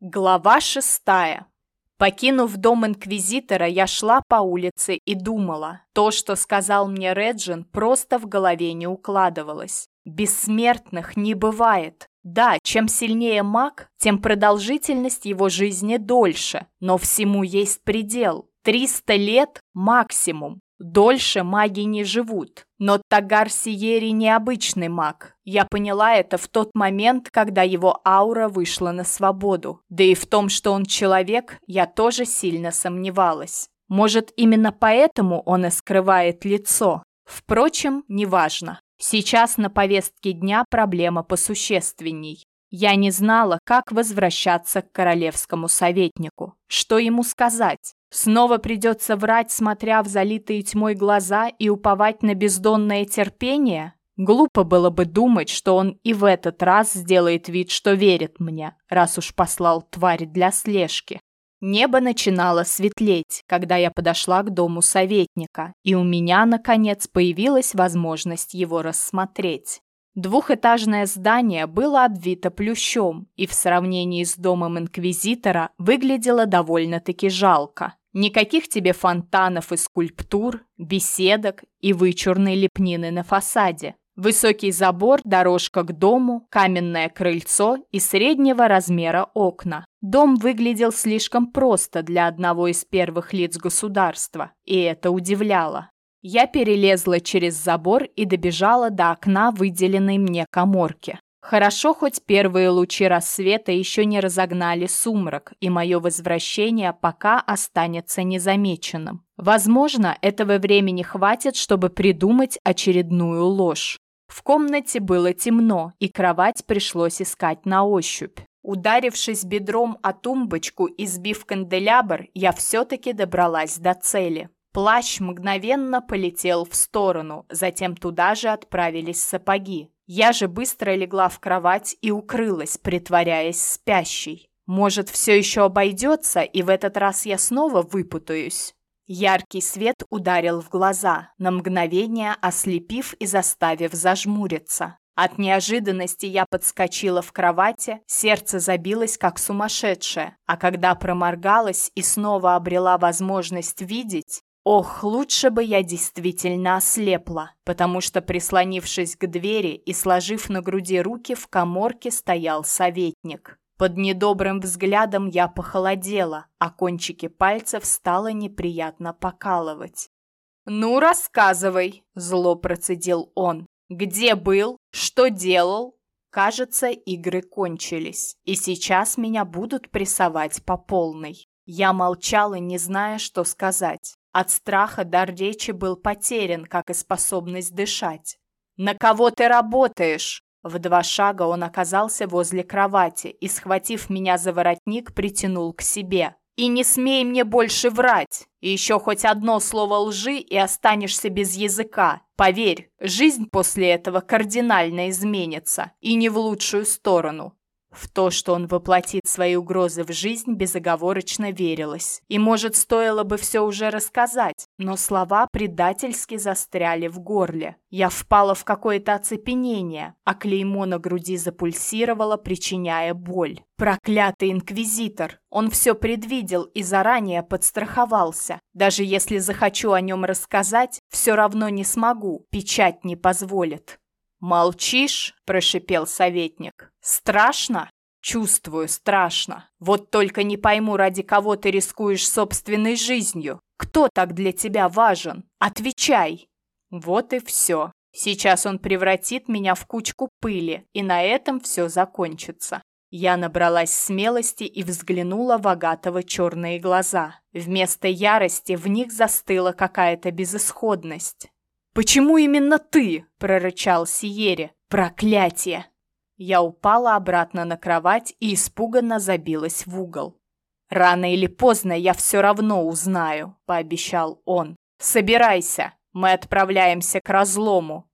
Глава шестая. Покинув дом Инквизитора, я шла по улице и думала. То, что сказал мне Реджин, просто в голове не укладывалось. Бессмертных не бывает. Да, чем сильнее маг, тем продолжительность его жизни дольше, но всему есть предел. 300 лет максимум. Дольше маги не живут. Но Тагар Сиери необычный маг. Я поняла это в тот момент, когда его аура вышла на свободу. Да и в том, что он человек, я тоже сильно сомневалась. Может, именно поэтому он и скрывает лицо. Впрочем, неважно. Сейчас на повестке дня проблема посущественней. Я не знала, как возвращаться к королевскому советнику. Что ему сказать? Снова придется врать, смотря в залитые тьмой глаза и уповать на бездонное терпение? Глупо было бы думать, что он и в этот раз сделает вид, что верит мне, раз уж послал тварь для слежки. Небо начинало светлеть, когда я подошла к дому советника, и у меня, наконец, появилась возможность его рассмотреть. Двухэтажное здание было обвито плющом и в сравнении с домом инквизитора выглядело довольно-таки жалко. Никаких тебе фонтанов и скульптур, беседок и вычурной лепнины на фасаде. Высокий забор, дорожка к дому, каменное крыльцо и среднего размера окна. Дом выглядел слишком просто для одного из первых лиц государства, и это удивляло. Я перелезла через забор и добежала до окна выделенной мне коморки. Хорошо, хоть первые лучи рассвета еще не разогнали сумрак, и мое возвращение пока останется незамеченным. Возможно, этого времени хватит, чтобы придумать очередную ложь. В комнате было темно, и кровать пришлось искать на ощупь. Ударившись бедром о тумбочку и сбив канделябр, я все-таки добралась до цели. Плащ мгновенно полетел в сторону, затем туда же отправились сапоги. Я же быстро легла в кровать и укрылась, притворяясь спящей. Может, все еще обойдется, и в этот раз я снова выпутаюсь. Яркий свет ударил в глаза, на мгновение ослепив и заставив зажмуриться. От неожиданности я подскочила в кровати, сердце забилось как сумасшедшее, а когда проморгалась и снова обрела возможность видеть, Ох, лучше бы я действительно ослепла, потому что, прислонившись к двери и сложив на груди руки, в коморке стоял советник. Под недобрым взглядом я похолодела, а кончики пальцев стало неприятно покалывать. «Ну, рассказывай!» – зло процедил он. «Где был? Что делал?» Кажется, игры кончились, и сейчас меня будут прессовать по полной. Я молчала, не зная, что сказать. От страха дар речи был потерян, как и способность дышать. «На кого ты работаешь?» В два шага он оказался возле кровати и, схватив меня за воротник, притянул к себе. «И не смей мне больше врать! И еще хоть одно слово лжи, и останешься без языка. Поверь, жизнь после этого кардинально изменится, и не в лучшую сторону. В то, что он воплотит свои угрозы в жизнь, безоговорочно верилось. И, может, стоило бы все уже рассказать, но слова предательски застряли в горле. Я впала в какое-то оцепенение, а клеймо на груди запульсировало, причиняя боль. Проклятый инквизитор! Он все предвидел и заранее подстраховался. Даже если захочу о нем рассказать, все равно не смогу, печать не позволит. «Молчишь?» – прошипел советник. «Страшно?» «Чувствую, страшно. Вот только не пойму, ради кого ты рискуешь собственной жизнью. Кто так для тебя важен? Отвечай!» Вот и все. Сейчас он превратит меня в кучку пыли, и на этом все закончится. Я набралась смелости и взглянула в Агатова черные глаза. Вместо ярости в них застыла какая-то безысходность. «Почему именно ты?» – прорычал Сиере. «Проклятие!» Я упала обратно на кровать и испуганно забилась в угол. «Рано или поздно я все равно узнаю», – пообещал он. «Собирайся, мы отправляемся к разлому.